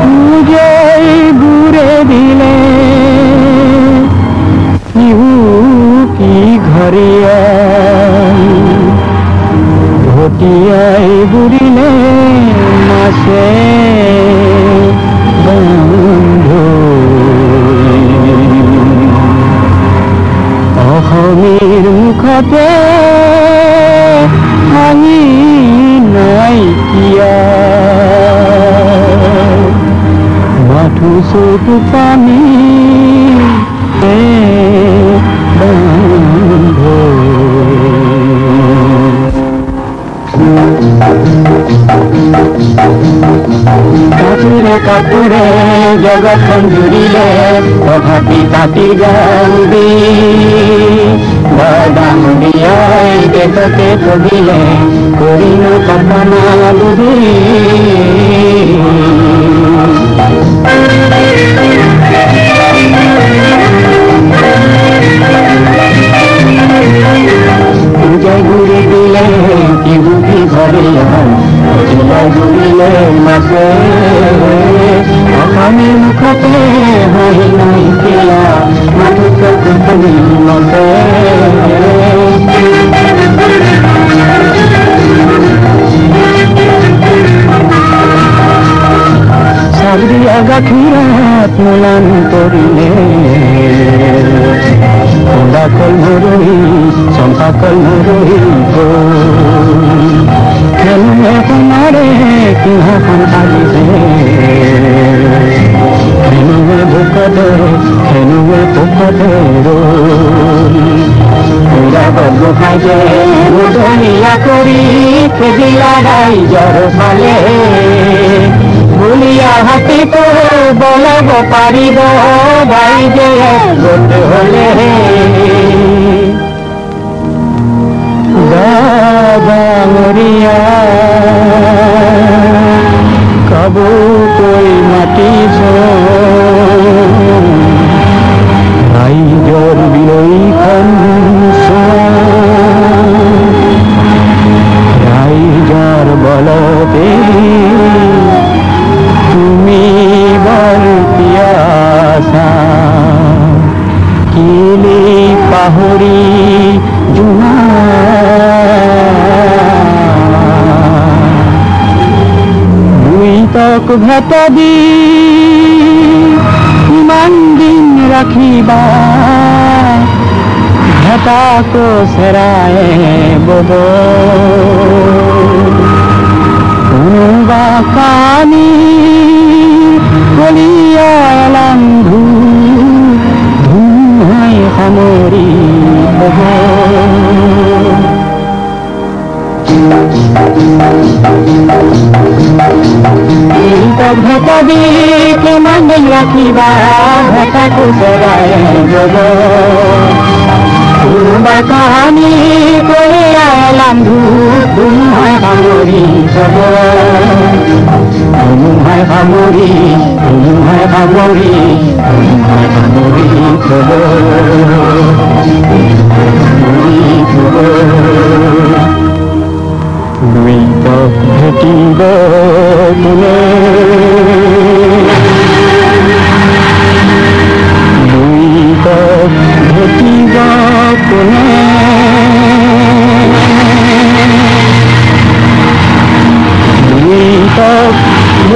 পূজয় ঘুরে দিলে কি ঘরিয়া ঘটিয়াই বুড়িলে মাসে বন্ধু। অসমীর মুখতে হাঁহি নাইকিয়া মাথো চকু পানী এ বন্ধু। কাপুরে কাপুরে জগৎ জুড়িলে তথাপি তাতি যাবি বদামুড়িয়াই দেশতে পগিলে করিল কল্পনা বুঝি পূজায় ঘুরে দিলে কি বুদ্ধি ঘরে মুখতে হাঁহি নাই মাথু মতে বর্গ খাইছে বুধনিয়া করি খেদিলা রাইজর ফালে ভুলিয়া হাতে তো বলব পারিব গোট হলে তক ভেট দি ইমান দিন রাখিবা। ভেটাকো সেরায় বব। কোনোবা কানি কলিয়া লান্ধু ধুমাই সামৰি কবিকে মানি ৰাখিবা তাকো চৰাই কাহানী কৰি লান্ধু তোমাৰ সামৰি চব তোমাৰ সামৰি তোমাৰ সামৰি তোমাৰ সামৰি চব ভেটিব কোনে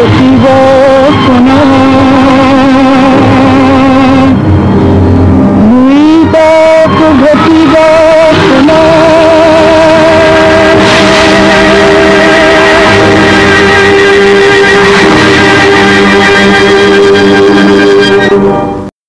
ভেটিব